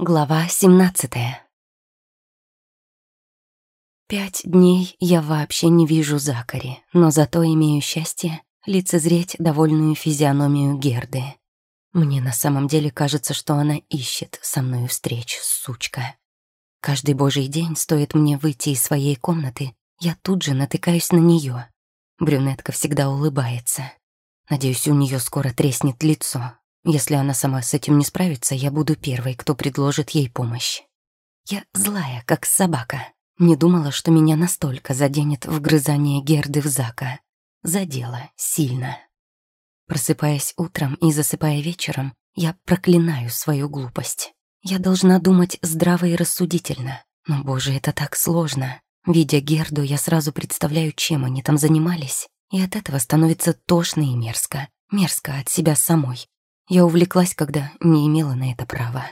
Глава 17 Пять дней я вообще не вижу Закари, но зато имею счастье лицезреть довольную физиономию Герды. Мне на самом деле кажется, что она ищет со мной встреч, сучка. Каждый божий день стоит мне выйти из своей комнаты, я тут же натыкаюсь на нее. Брюнетка всегда улыбается. Надеюсь, у нее скоро треснет лицо, если она сама с этим не справится, я буду первой, кто предложит ей помощь. Я злая, как собака. Не думала, что меня настолько заденет вгрызание Герды в Зака. Задела сильно. Просыпаясь утром и засыпая вечером, я проклинаю свою глупость. Я должна думать здраво и рассудительно. Но, боже, это так сложно. Видя Герду, я сразу представляю, чем они там занимались, и от этого становится тошно и мерзко. Мерзко от себя самой, я увлеклась, когда не имела на это права.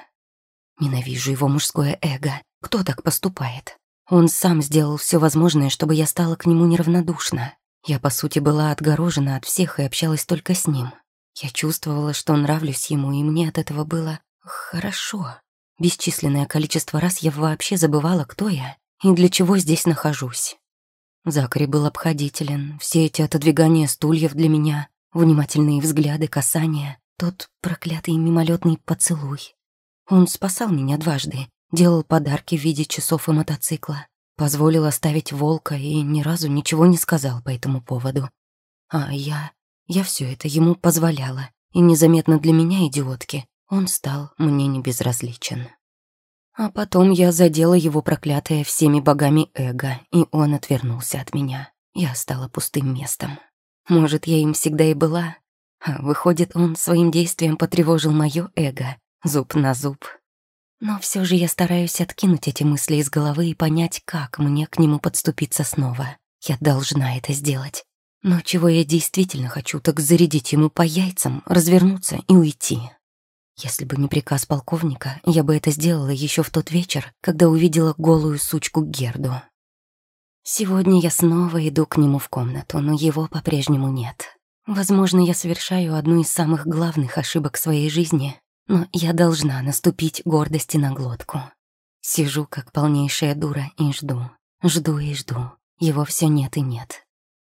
Ненавижу его мужское эго. Кто так поступает? Он сам сделал все возможное, чтобы я стала к нему неравнодушна. Я, по сути, была отгорожена от всех и общалась только с ним. Я чувствовала, что нравлюсь ему, и мне от этого было хорошо. Бесчисленное количество раз я вообще забывала, кто я и для чего здесь нахожусь. Закари был обходителен, все эти отодвигания стульев для меня, внимательные взгляды, касания. Тот проклятый мимолетный поцелуй. Он спасал меня дважды, делал подарки в виде часов и мотоцикла, позволил оставить волка и ни разу ничего не сказал по этому поводу. А я... я все это ему позволяла, и незаметно для меня, идиотки, он стал мне не безразличен. А потом я задела его проклятое всеми богами эго, и он отвернулся от меня. Я стала пустым местом. Может, я им всегда и была, а выходит, он своим действием потревожил моё эго, зуб на зуб. Но все же я стараюсь откинуть эти мысли из головы и понять, как мне к нему подступиться снова. Я должна это сделать. Но чего я действительно хочу, так зарядить ему по яйцам, развернуться и уйти. Если бы не приказ полковника, я бы это сделала еще в тот вечер, когда увидела голую сучку Герду. Сегодня я снова иду к нему в комнату, но его по-прежнему нет. Возможно, я совершаю одну из самых главных ошибок своей жизни, но я должна наступить гордости на глотку. Сижу, как полнейшая дура, и жду. Жду и жду. Его все нет и нет.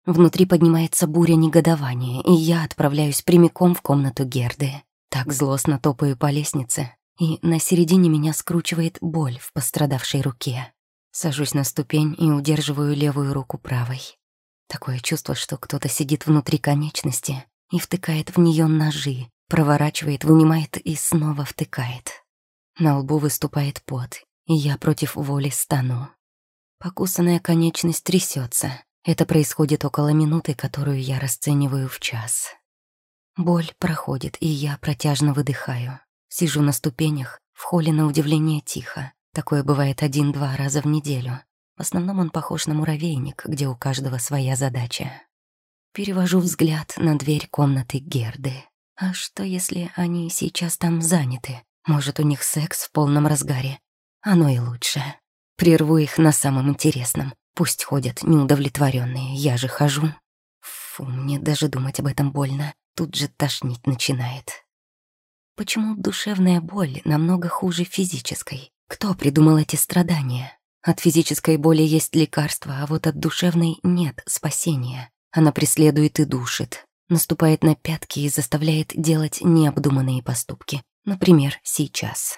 Внутри поднимается буря негодования, и я отправляюсь прямиком в комнату Герды. Так злостно топаю по лестнице, и на середине меня скручивает боль в пострадавшей руке. Сажусь на ступень и удерживаю левую руку правой. Такое чувство, что кто-то сидит внутри конечности и втыкает в нее ножи, проворачивает, вынимает и снова втыкает. На лбу выступает пот, и я против воли стану. Покусанная конечность трясется. Это происходит около минуты, которую я расцениваю в час. Боль проходит, и я протяжно выдыхаю. Сижу на ступенях, в холле на удивление тихо. Такое бывает один-два раза в неделю. В основном он похож на муравейник, где у каждого своя задача. Перевожу взгляд на дверь комнаты Герды. А что, если они сейчас там заняты? Может, у них секс в полном разгаре? Оно и лучше. Прерву их на самом интересном. Пусть ходят неудовлетворенные, я же хожу. Фу, мне даже думать об этом больно. Тут же тошнить начинает. Почему душевная боль намного хуже физической? Кто придумал эти страдания? От физической боли есть лекарство, а вот от душевной нет спасения. Она преследует и душит, наступает на пятки и заставляет делать необдуманные поступки. Например, сейчас.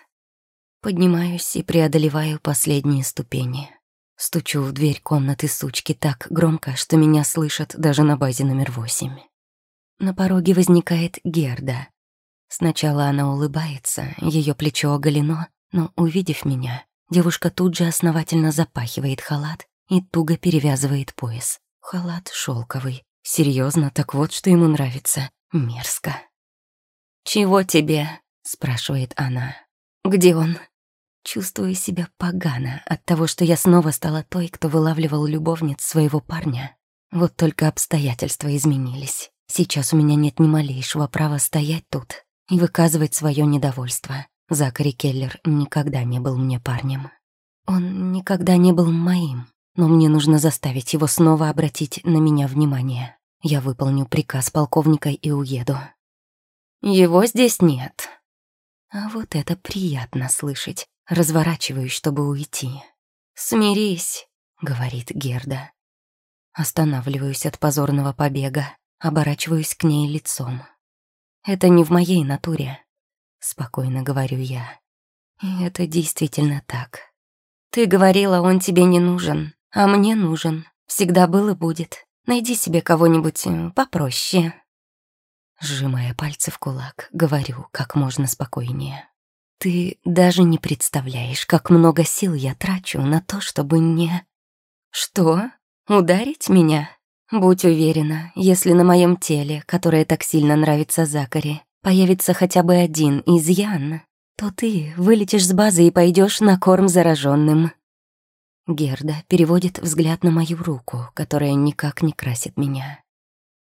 Поднимаюсь и преодолеваю последние ступени. Стучу в дверь комнаты сучки так громко, что меня слышат даже на базе номер восемь. На пороге возникает Герда. Сначала она улыбается, ее плечо оголено, но, увидев меня, Девушка тут же основательно запахивает халат и туго перевязывает пояс. Халат шелковый. Серьезно, так вот что ему нравится. Мерзко. «Чего тебе?» — спрашивает она. «Где он?» Чувствую себя погано от того, что я снова стала той, кто вылавливал любовниц своего парня. Вот только обстоятельства изменились. Сейчас у меня нет ни малейшего права стоять тут и выказывать свое недовольство. Закари Келлер никогда не был мне парнем. Он никогда не был моим, но мне нужно заставить его снова обратить на меня внимание. Я выполню приказ полковника и уеду. Его здесь нет. А вот это приятно слышать. Разворачиваюсь, чтобы уйти. «Смирись», — говорит Герда. Останавливаюсь от позорного побега, оборачиваюсь к ней лицом. «Это не в моей натуре», — спокойно говорю я. И это действительно так. «Ты говорила, он тебе не нужен, а мне нужен. Всегда был и будет. Найди себе кого-нибудь э, попроще». Сжимая пальцы в кулак, говорю как можно спокойнее. «Ты даже не представляешь, как много сил я трачу на то, чтобы не...» «Что? Ударить меня?» Будь уверена, если на моем теле, которое так сильно нравится Закари, появится хотя бы один изъян, то ты вылетишь с базы и пойдешь на корм зараженным. Герда переводит взгляд на мою руку, которая никак не красит меня.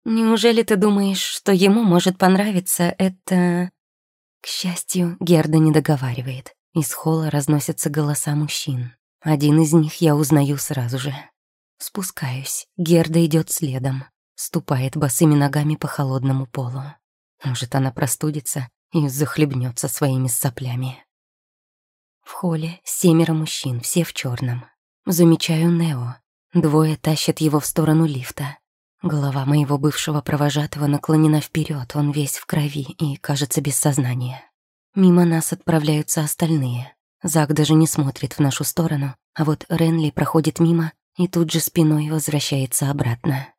Неужели ты думаешь, что ему может понравиться это... К счастью, Герда не договаривает. Из холла разносятся голоса мужчин. Один из них я узнаю сразу же. Спускаюсь. Герда идет следом. Ступает босыми ногами по холодному полу. Может, она простудится и захлебнется своими соплями. В холле семеро мужчин, все в черном. Замечаю Нео. Двое тащат его в сторону лифта. Голова моего бывшего провожатого наклонена вперед, он весь в крови и, кажется, без сознания. Мимо нас отправляются остальные. Зак даже не смотрит в нашу сторону, а вот Ренли проходит мимо и тут же спиной возвращается обратно.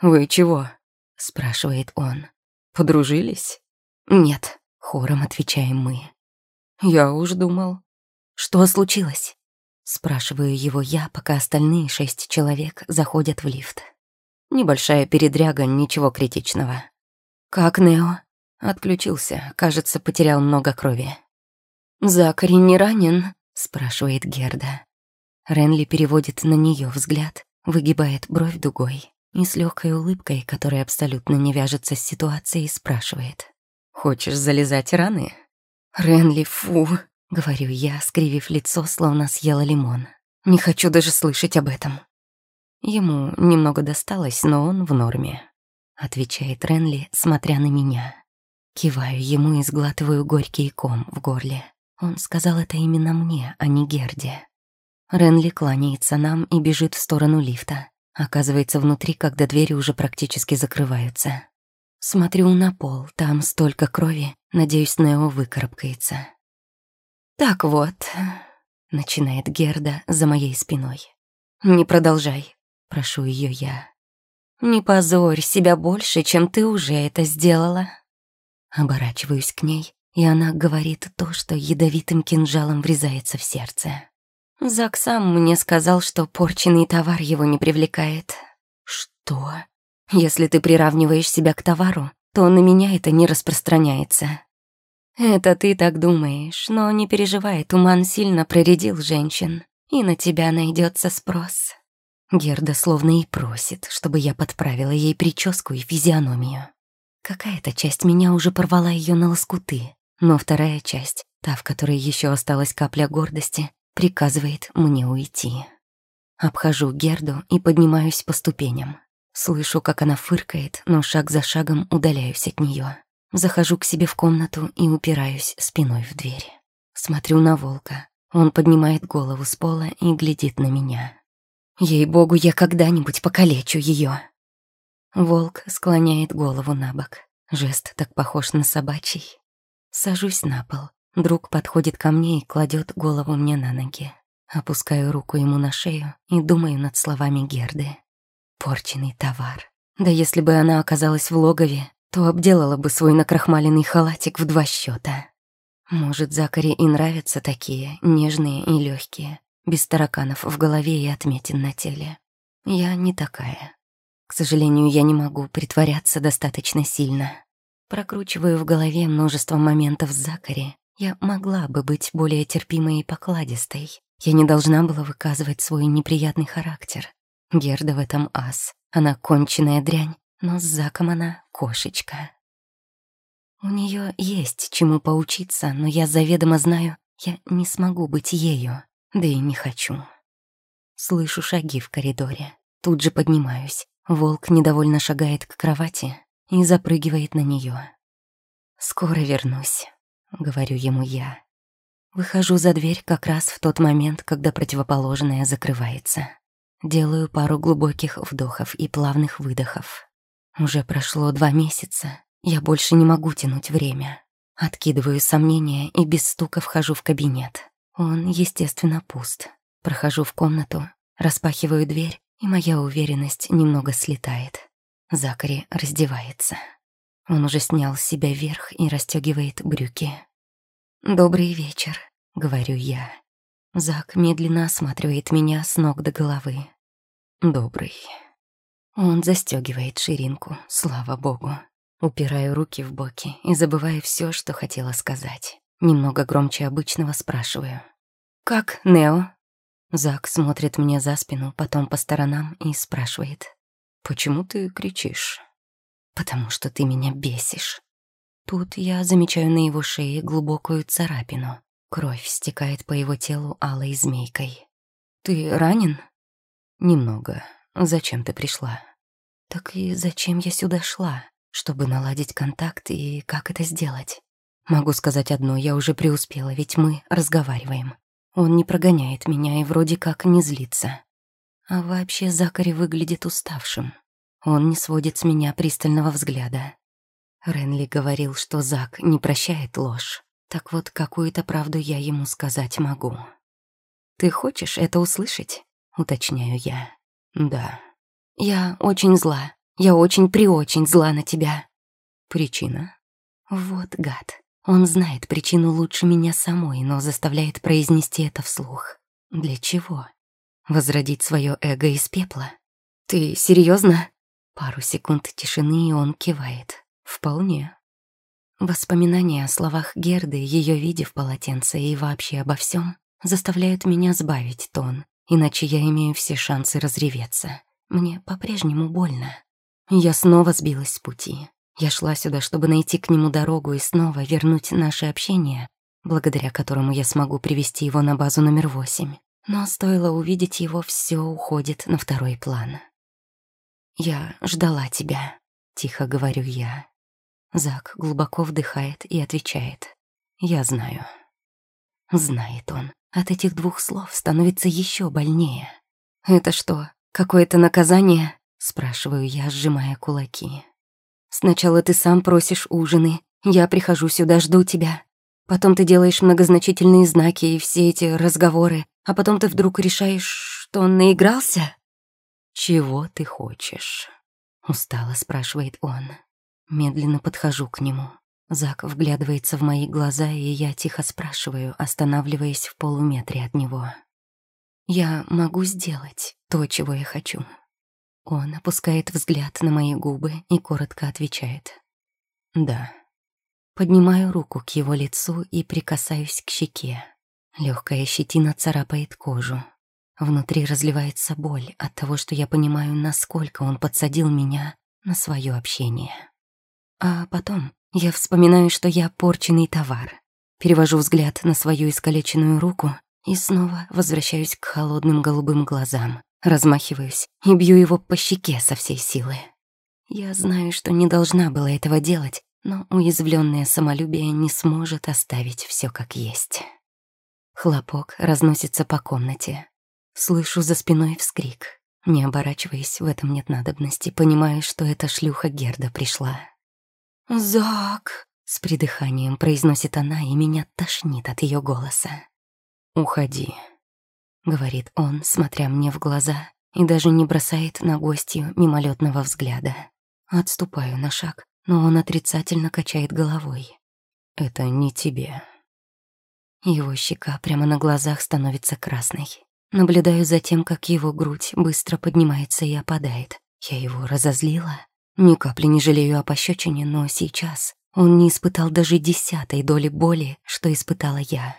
«Вы чего?» — спрашивает он. «Подружились?» «Нет», — хором отвечаем мы. «Я уж думал». «Что случилось?» Спрашиваю его я, пока остальные шесть человек заходят в лифт. Небольшая передряга, ничего критичного. Как Нео? Отключился, кажется, потерял много крови. «Закари не ранен?» — спрашивает Герда. Ренли переводит на нее взгляд, выгибает бровь дугой и с легкой улыбкой, которая абсолютно не вяжется с ситуацией, спрашивает. «Хочешь залезать раны?» «Ренли, фу!» — говорю я, скривив лицо, словно съела лимон. «Не хочу даже слышать об этом». Ему немного досталось, но он в норме, отвечает Ренли, смотря на меня. Киваю ему и сглатываю горький ком в горле. Он сказал это именно мне, а не Герде. Ренли кланяется нам и бежит в сторону лифта. Оказывается внутри, когда двери уже практически закрываются. Смотрю на пол, там столько крови, надеюсь, Нео выкарабкается. «Так вот», — начинает Герда за моей спиной. «Не продолжай прошу ее я. «Не позорь себя больше, чем ты уже это сделала». Оборачиваюсь к ней, и она говорит то, что ядовитым кинжалом врезается в сердце. Зак сам мне сказал, что порченный товар его не привлекает. Что? Если ты приравниваешь себя к товару, то на меня это не распространяется. Это ты так думаешь, но не переживай, туман сильно проредил женщин, и на тебя найдется спрос. Герда словно и просит, чтобы я подправила ей прическу и физиономию. Какая-то часть меня уже порвала ее на лоскуты, но вторая часть, та, в которой еще осталась капля гордости, приказывает мне уйти. Обхожу Герду и поднимаюсь по ступеням. Слышу, как она фыркает, но шаг за шагом удаляюсь от нее. Захожу к себе в комнату и упираюсь спиной в дверь. Смотрю на волка. Он поднимает голову с пола и глядит на меня. Ей-богу, я когда-нибудь покалечу ее. Волк склоняет голову на бок. Жест так похож на собачий. Сажусь на пол. Друг подходит ко мне и кладет голову мне на ноги. Опускаю руку ему на шею и думаю над словами Герды. Порченный товар. Да если бы она оказалась в логове, то обделала бы свой накрахмаленный халатик в два счета. Может, Закари и нравятся такие, нежные и легкие, без тараканов в голове и отметин на теле. Я не такая. К сожалению, я не могу притворяться достаточно сильно. Прокручиваю в голове множество моментов с Закари. Я могла бы быть более терпимой и покладистой. Я не должна была выказывать свой неприятный характер. Герда в этом ас. Она конченая дрянь, но с Заком она кошечка. У нее есть чему поучиться, но я заведомо знаю, я не смогу быть ею. Да и не хочу. Слышу шаги в коридоре. Тут же поднимаюсь. Волк недовольно шагает к кровати и запрыгивает на нее. «Скоро вернусь», — говорю ему я. Выхожу за дверь как раз в тот момент, когда противоположная закрывается. Делаю пару глубоких вдохов и плавных выдохов. Уже прошло два месяца. Я больше не могу тянуть время. Откидываю сомнения и без стука вхожу в кабинет. Он, естественно, пуст. Прохожу в комнату, распахиваю дверь, и моя уверенность немного слетает. Закари раздевается. Он уже снял с себя верх и расстегивает брюки. «Добрый вечер», — говорю я. Зак медленно осматривает меня с ног до головы. «Добрый». Он застегивает ширинку, слава богу. Упираю руки в боки и забываю все, что хотела сказать. Немного громче обычного спрашиваю. «Как Нео?» Зак смотрит мне за спину, потом по сторонам и спрашивает. «Почему ты кричишь?» «Потому что ты меня бесишь». Тут я замечаю на его шее глубокую царапину. Кровь стекает по его телу алой змейкой. «Ты ранен?» «Немного. Зачем ты пришла?» «Так и зачем я сюда шла? Чтобы наладить контакт и как это сделать?» «Могу сказать одно, я уже преуспела, ведь мы разговариваем. Он не прогоняет меня и вроде как не злится. А вообще Закари выглядит уставшим. Он не сводит с меня пристального взгляда. Ренли говорил, что Зак не прощает ложь. Так вот, какую-то правду я ему сказать могу. «Ты хочешь это услышать?» — уточняю я. «Да». «Я очень зла. Я очень-преочень зла на тебя». «Причина?» «Вот гад. Он знает причину лучше меня самой, но заставляет произнести это вслух. Для чего? Возродить свое эго из пепла? Ты серьезно? Пару секунд тишины, и он кивает. Вполне. Воспоминания о словах Герды, ее виде в полотенце и вообще обо всем заставляют меня сбавить тон, иначе я имею все шансы разреветься. Мне по-прежнему больно. Я снова сбилась с пути. Я шла сюда, чтобы найти к нему дорогу и снова вернуть наше общение, благодаря которому я смогу привести его на базу номер восемь. Но стоило увидеть его, все уходит на второй план. «Я ждала тебя», — тихо говорю я. Зак глубоко вдыхает и отвечает. «Я знаю». Знает он. От этих двух слов становится еще больнее. «Это что, какое-то наказание?» — спрашиваю я, сжимая кулаки. «Сначала ты сам просишь ужины, я прихожу сюда, жду тебя. Потом ты делаешь многозначительные знаки и все эти разговоры, а потом ты вдруг решаешь, что он наигрался?» «Чего ты хочешь?» — устало спрашивает он. Медленно подхожу к нему. Зак вглядывается в мои глаза, и я тихо спрашиваю, останавливаясь в полуметре от него. «Я могу сделать то, чего я хочу». Он опускает взгляд на мои губы и коротко отвечает. «Да». Поднимаю руку к его лицу и прикасаюсь к щеке. Легкая щетина царапает кожу. Внутри разливается боль от того, что я понимаю, насколько он подсадил меня на свое общение. А потом я вспоминаю, что я порченный товар. Перевожу взгляд на свою искалеченную руку и снова возвращаюсь к холодным голубым глазам. Размахиваюсь и бью его по щеке со всей силы. Я знаю, что не должна была этого делать, но уязвленное самолюбие не сможет оставить все как есть. Хлопок разносится по комнате. Слышу за спиной вскрик. Не оборачиваясь, в этом нет надобности, понимаю, что эта шлюха Герда пришла. «Зак!» — с придыханием произносит она, и меня тошнит от ее голоса. «Уходи», — говорит он, смотря мне в глаза, и даже не бросает на гостью мимолетного взгляда. Отступаю на шаг, но он отрицательно качает головой. «Это не тебе». Его щека прямо на глазах становится красной. Наблюдаю за тем, как его грудь быстро поднимается и опадает. Я его разозлила. Ни капли не жалею о пощечине, но сейчас он не испытал даже десятой доли боли, что испытала я.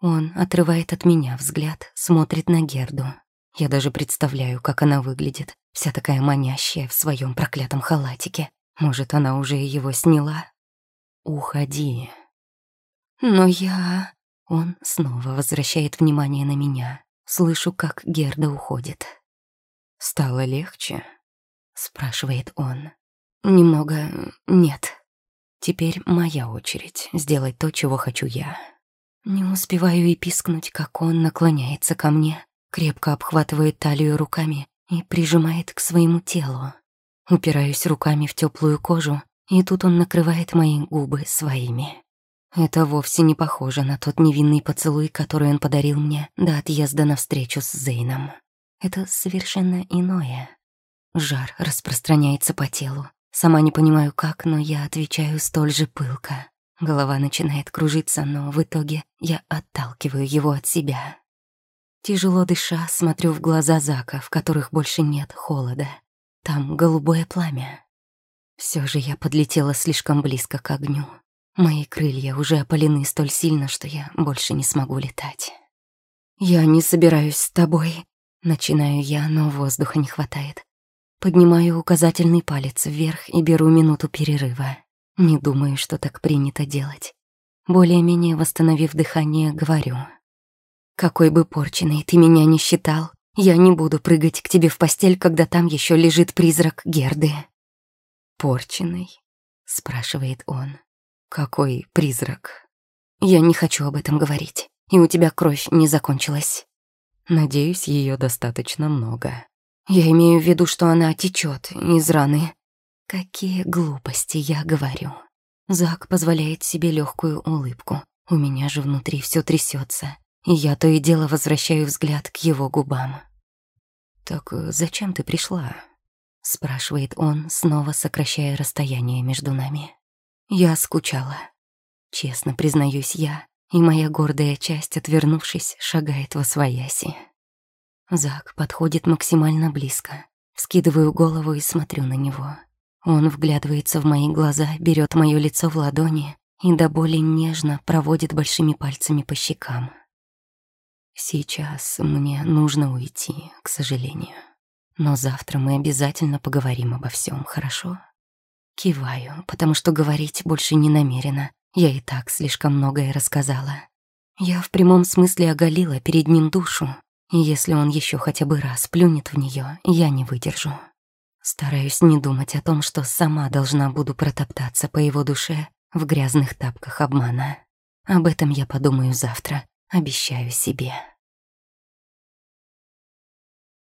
Он отрывает от меня взгляд, смотрит на Герду. Я даже представляю, как она выглядит, вся такая манящая в своем проклятом халатике. Может, она уже его сняла? Уходи. Но я... Он снова возвращает внимание на меня. Слышу, как Герда уходит. Стало легче? спрашивает он. Немного нет. Теперь моя очередь сделать то, чего хочу я. Не успеваю и пискнуть, как он наклоняется ко мне, крепко обхватывает талию руками и прижимает к своему телу. Упираюсь руками в теплую кожу, и тут он накрывает мои губы своими. Это вовсе не похоже на тот невинный поцелуй, который он подарил мне до отъезда на встречу с Зейном. Это совершенно иное. Жар распространяется по телу. Сама не понимаю как, но я отвечаю столь же пылко. Голова начинает кружиться, но в итоге я отталкиваю его от себя. Тяжело дыша, смотрю в глаза Зака, в которых больше нет холода. Там голубое пламя. Все же я подлетела слишком близко к огню. Мои крылья уже опалены столь сильно, что я больше не смогу летать. «Я не собираюсь с тобой», — начинаю я, но воздуха не хватает. Поднимаю указательный палец вверх и беру минуту перерыва. Не думаю, что так принято делать. Более-менее восстановив дыхание, говорю. Какой бы порченной ты меня ни считал, я не буду прыгать к тебе в постель, когда там еще лежит призрак Герды. Порченный? спрашивает он. Какой призрак? Я не хочу об этом говорить, и у тебя кровь не закончилась. Надеюсь, ее достаточно много. Я имею в виду, что она течет из раны. Какие глупости я говорю. Зак позволяет себе легкую улыбку. У меня же внутри все трясется и я то и дело возвращаю взгляд к его губам. «Так э, зачем ты пришла?» — спрашивает он, снова сокращая расстояние между нами. «Я скучала. Честно признаюсь я, и моя гордая часть, отвернувшись, шагает во свояси. Зак подходит максимально близко. Вскидываю голову и смотрю на него. Он вглядывается в мои глаза, берет мое лицо в ладони и до боли нежно проводит большими пальцами по щекам. Сейчас мне нужно уйти, к сожалению. Но завтра мы обязательно поговорим обо всем, хорошо? Киваю, потому что говорить больше не намерена. Я и так слишком многое рассказала. Я в прямом смысле оголила перед ним душу, и если он еще хотя бы раз плюнет в нее, я не выдержу. Стараюсь не думать о том, что сама должна буду протоптаться по его душе в грязных тапках обмана. Об этом я подумаю завтра, Обещаю себе.